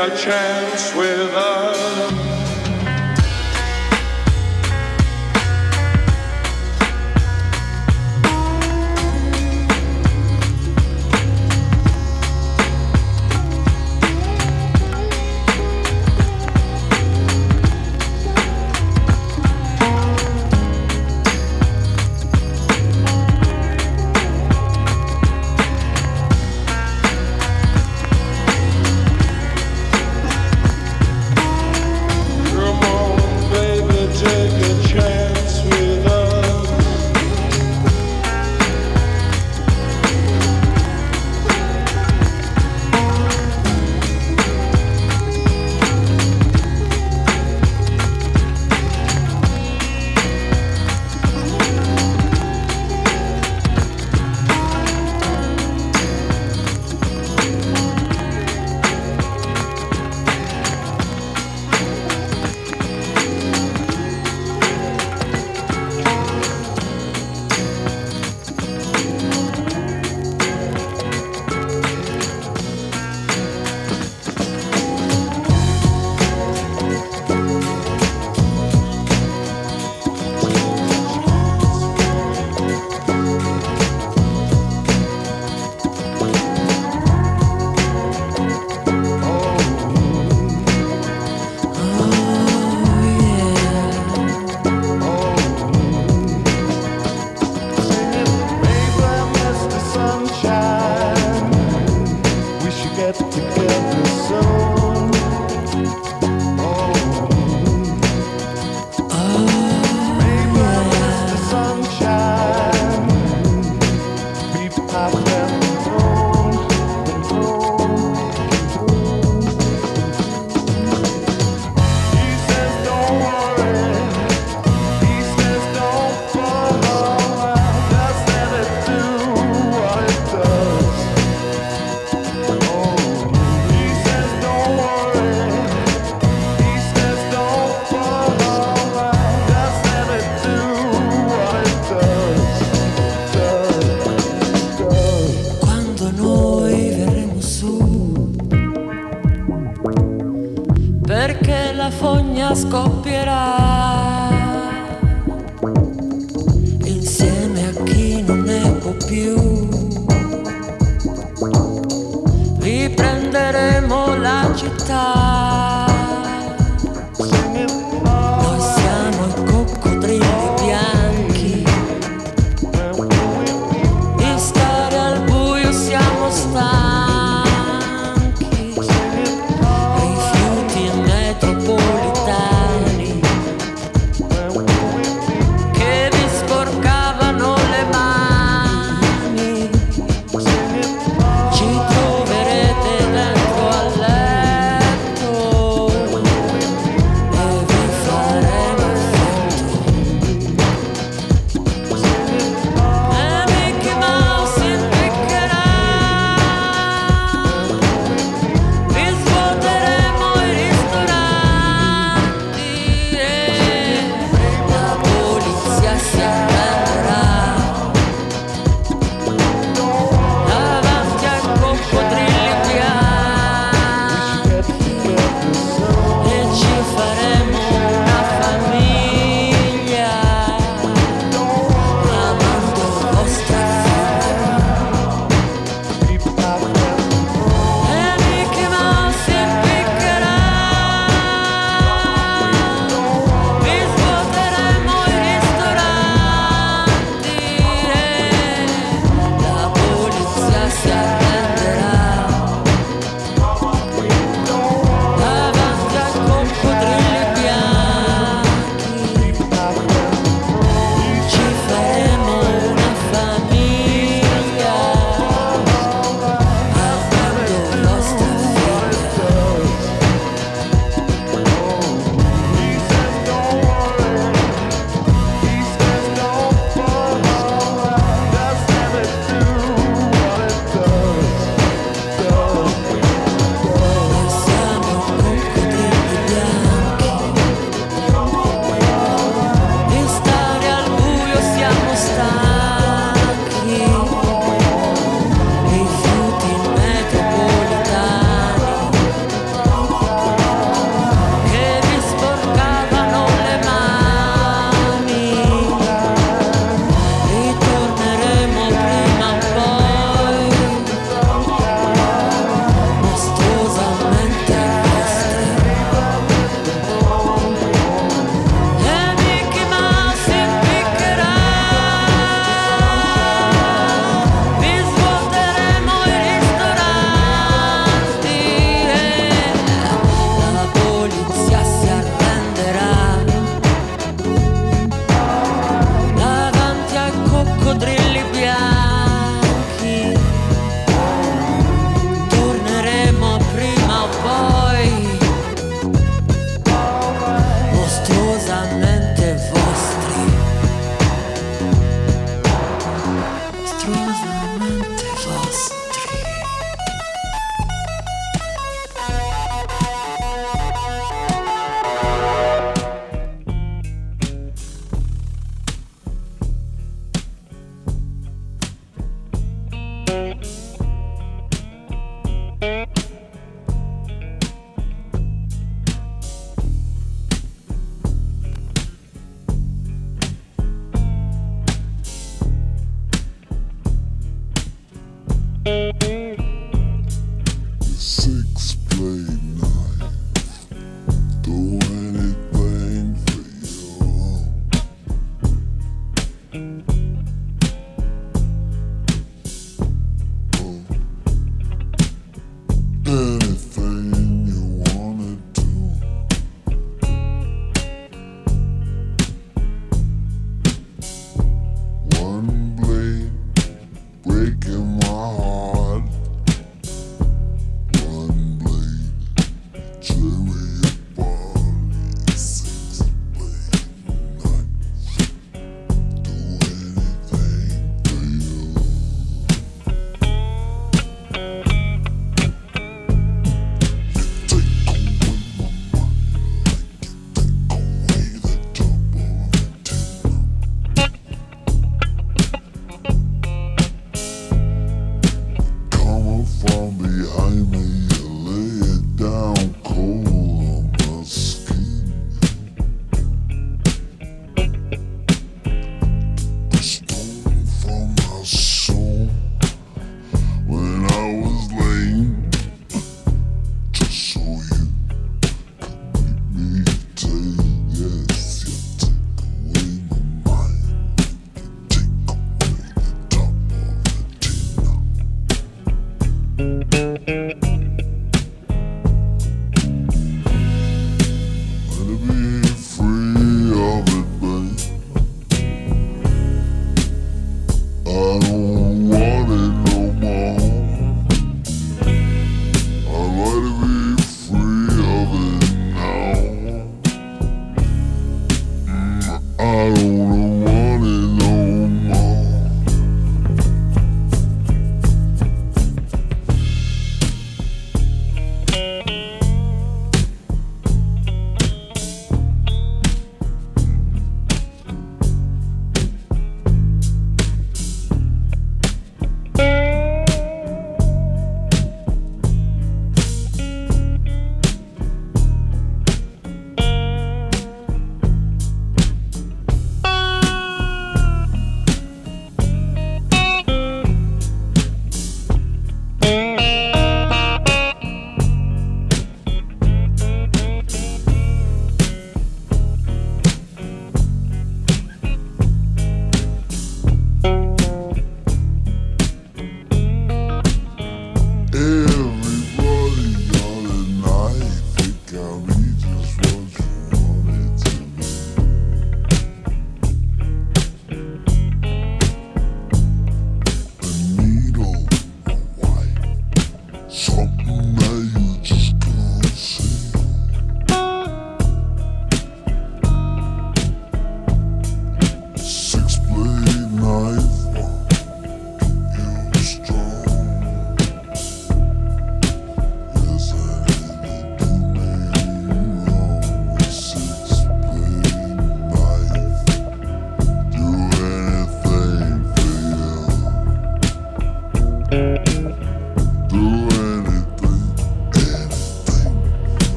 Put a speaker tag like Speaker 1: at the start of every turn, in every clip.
Speaker 1: a
Speaker 2: chance with us.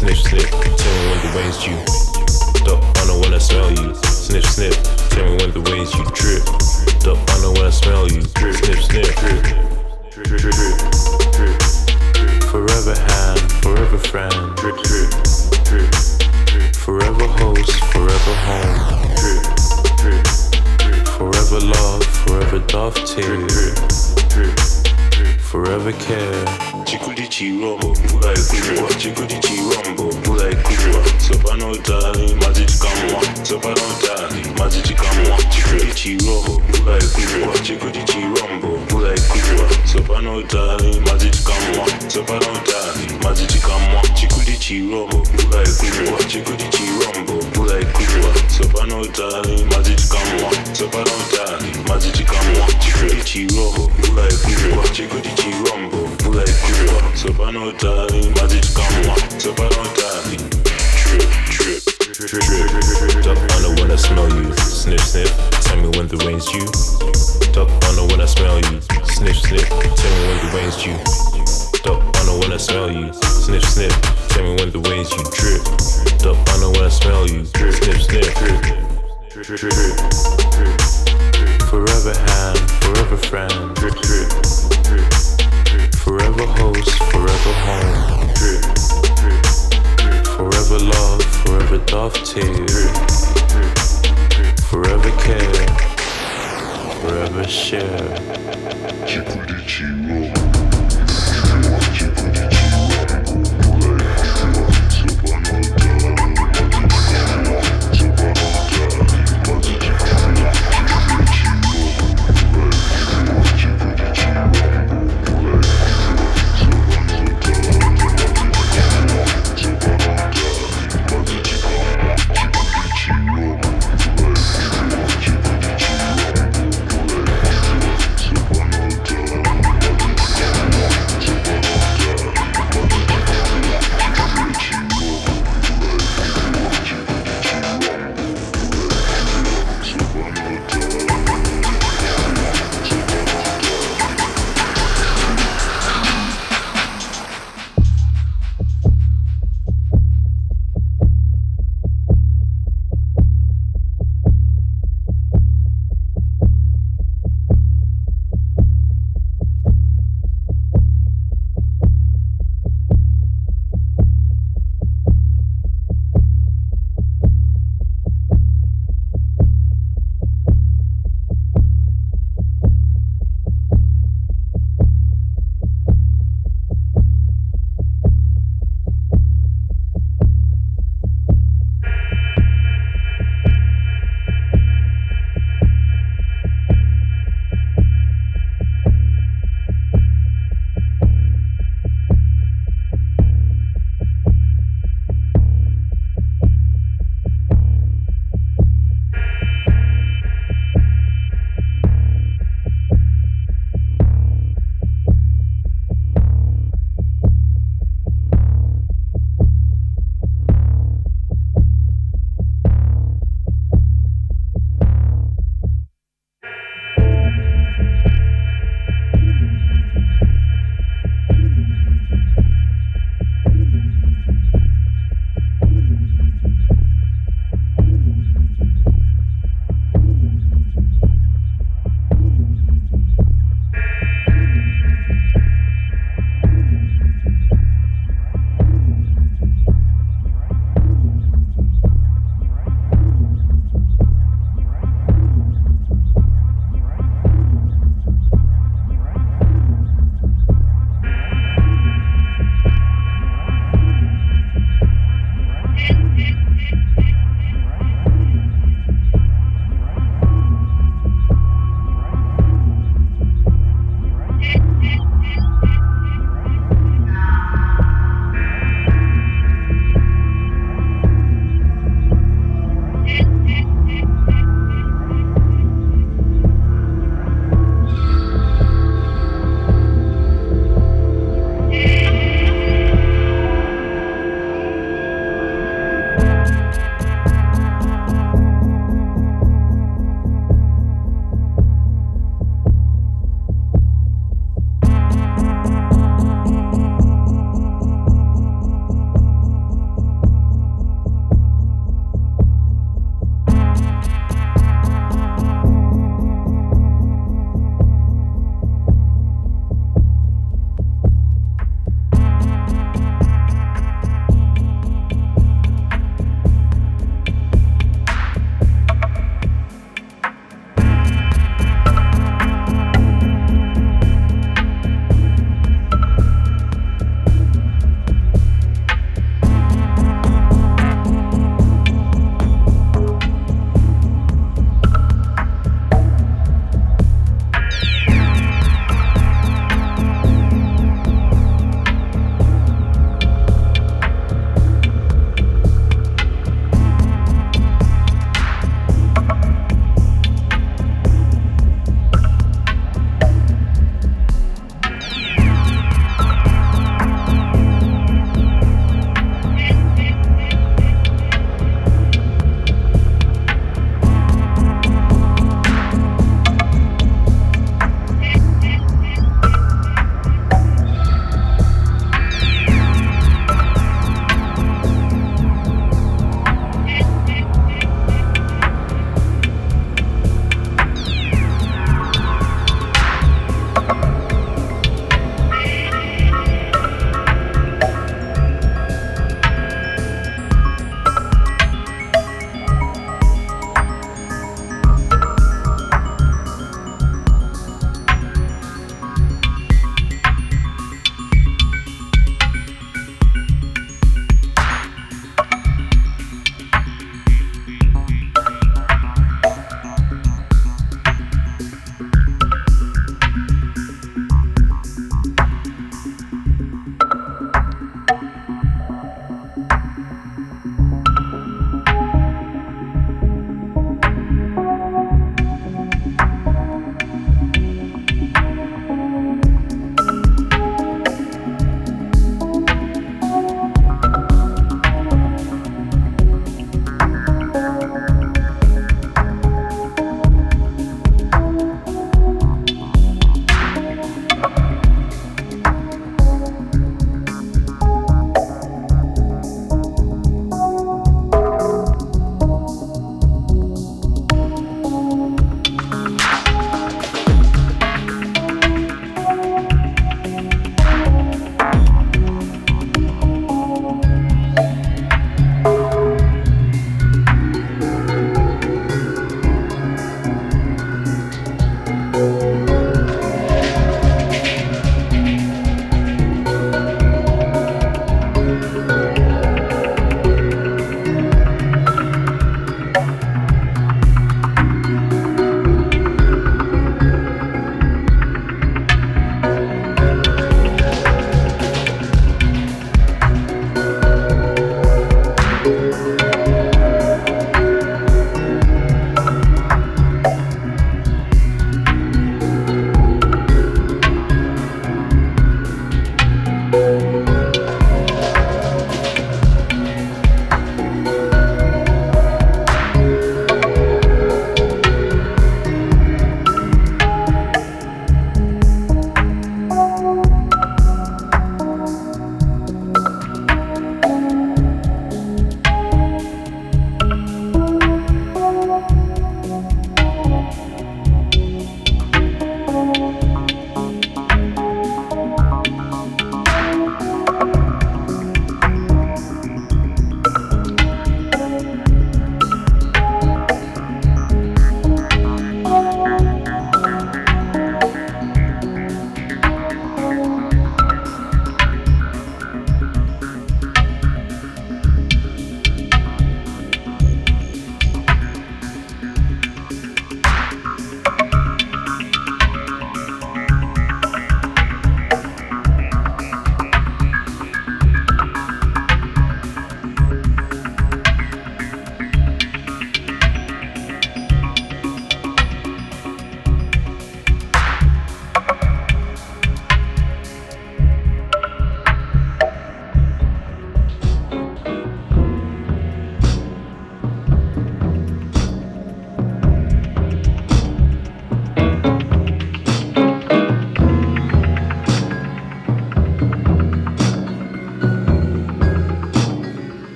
Speaker 3: You. Sniff, sniff. Tell me when the rain's due. Duck under when I smell you. Sniff, sniff. Tell me when the rain's you. Drip. Duck under when I smell you. Sniff, sniff. Drip. Drip, drip, drip, drip. Forever hand, forever friend. Drip, drip, drip, drip. Forever host, forever home. Drip, drip. Forever love, forever dovetail. Forever care. Chikudichi rombo, bulai kujwa. Chikudichi rombo, bulai kujwa. Sopano tali, majiji kamwa. Sopano tali, majiji kamwa. Chikudichi rombo, bulai kujwa. Chikudichi rombo, bulai kujwa. Sopano tali, majiji kamwa. Sopano tali, majiji kamwa. Chikudichi rombo, bulai kujwa. Chikudichi rombo, bulai kujwa. Sopano tali, majiji kamwa. Sopano tali, majiji kamwa. Chikudichi rombo, bulai kujwa. Chikudichi rombo, bulai kujwa. Sopano tali, majiji kamwa. Sopano tali. Trip, trip, trip, trip. Duck under when I smell you. Sniff, sniff. Tell me when the rain's due. Duck under when I smell you. Sniff, sniff. Tell me when the rain's due. Duck under when I smell you. Sniff, sniff. Tell me when the rain's you. Drip. Duck under when I smell you. Sniff, sniff. Drip. Drip, drip, drip. Forever hand, forever friend. Drip, drip, drip. drip. Forever host, forever home. Drip, drip, drip. Forever love, forever dovetail. Drip, drip, drip. Forever care, forever share.
Speaker 2: Chikudichi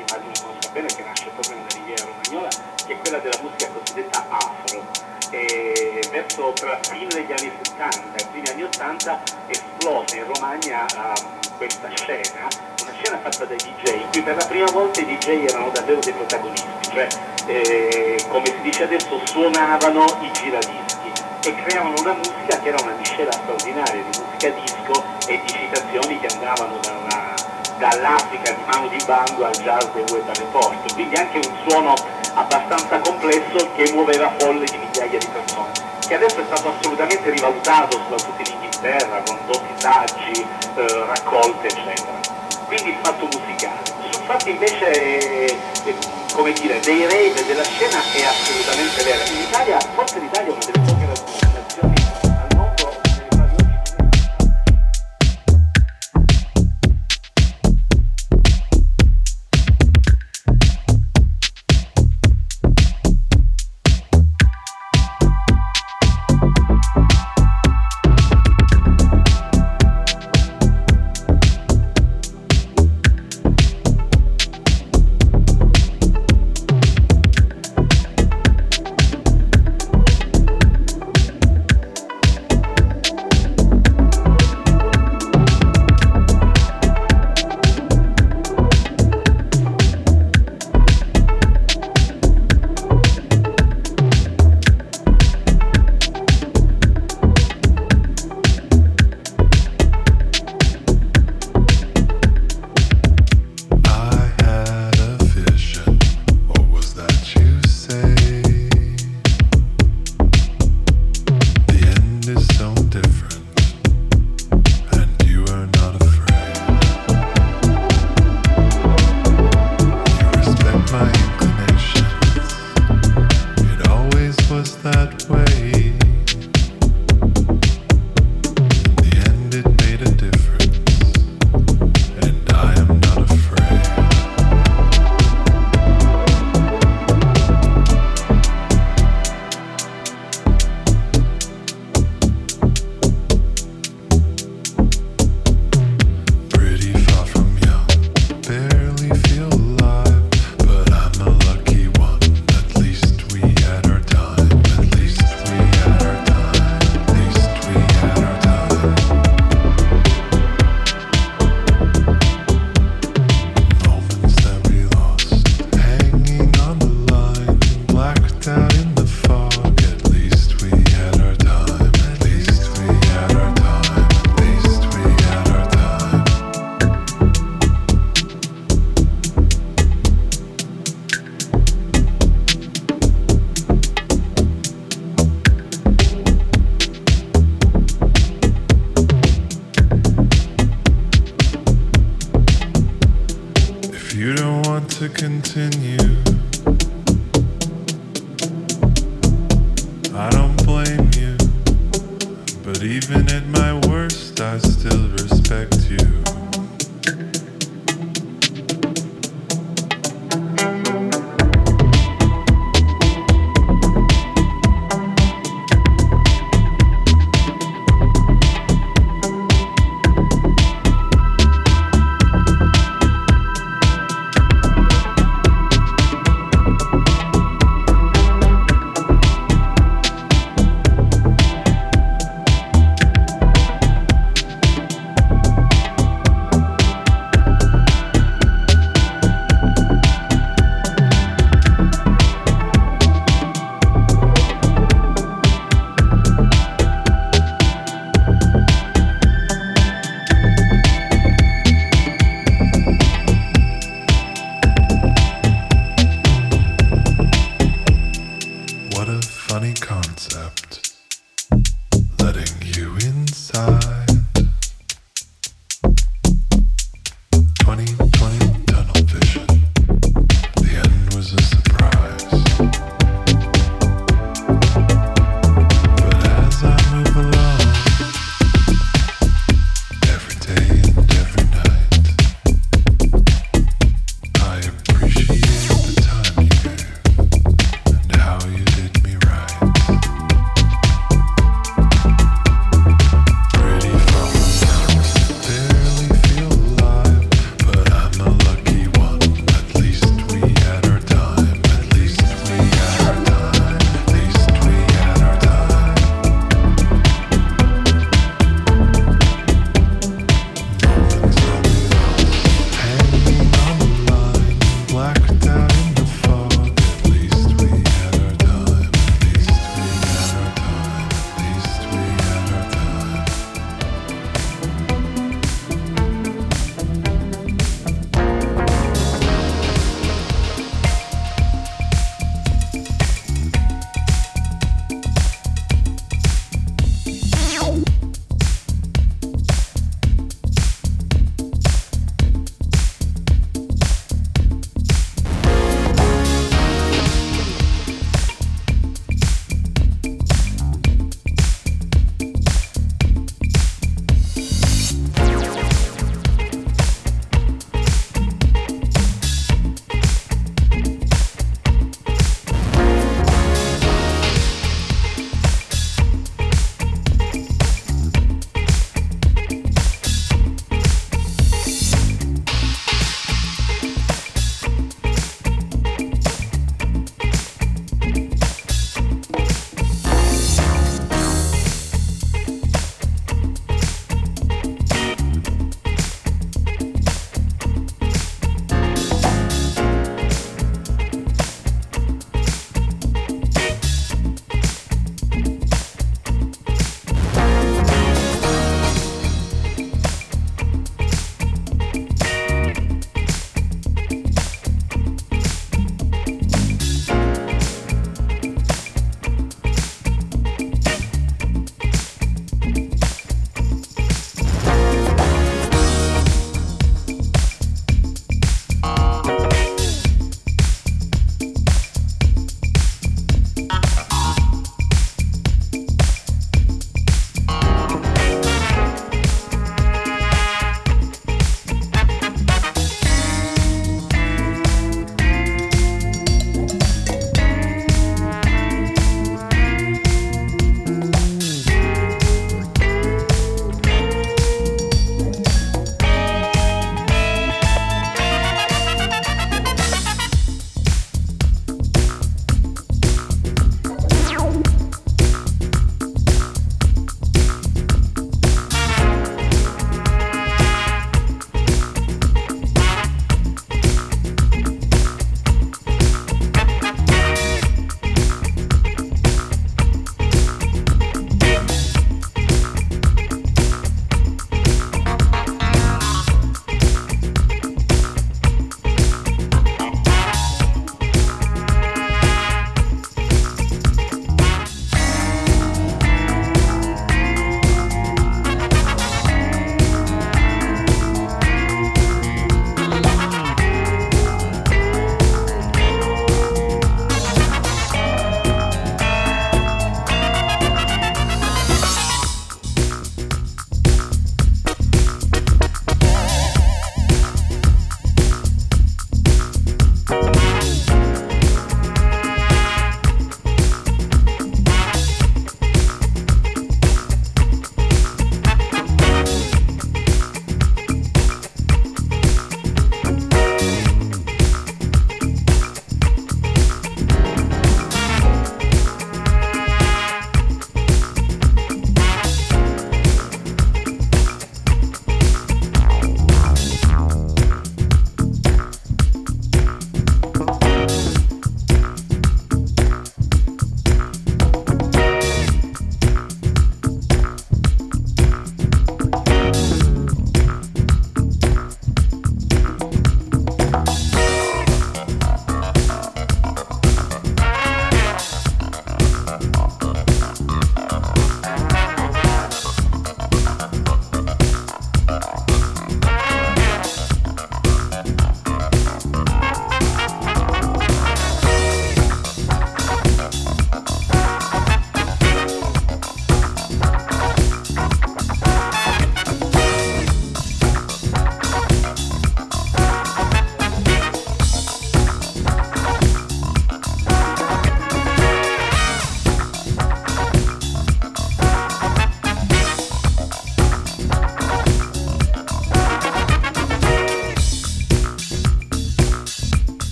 Speaker 4: immagino conosca bene, che nasce proprio nella riviera romagnola, che è quella della musica cosiddetta afro,
Speaker 5: appunto tra fine degli anni 70 e primi anni 80 esplose in Romagna uh, questa scena, una scena fatta dai DJ, in cui per la prima volta i DJ erano davvero dei protagonisti, cioè eh, come si dice adesso suonavano i giradischi e creavano una musica che era una miscela straordinaria di musica disco e di citazioni che andavano da una, dall'Africa di mano di bando al jazz del web report, quindi anche un suono abbastanza complesso che muoveva folle di migliaia di persone, che adesso è stato assolutamente rivalutato soprattutto in Inghilterra con doppi saggi, eh, raccolte eccetera. Quindi il fatto musicale. Sul fatto invece eh, eh, come dire, dei rave della scena è assolutamente vero. In Italia, forse l'Italia è una delle poche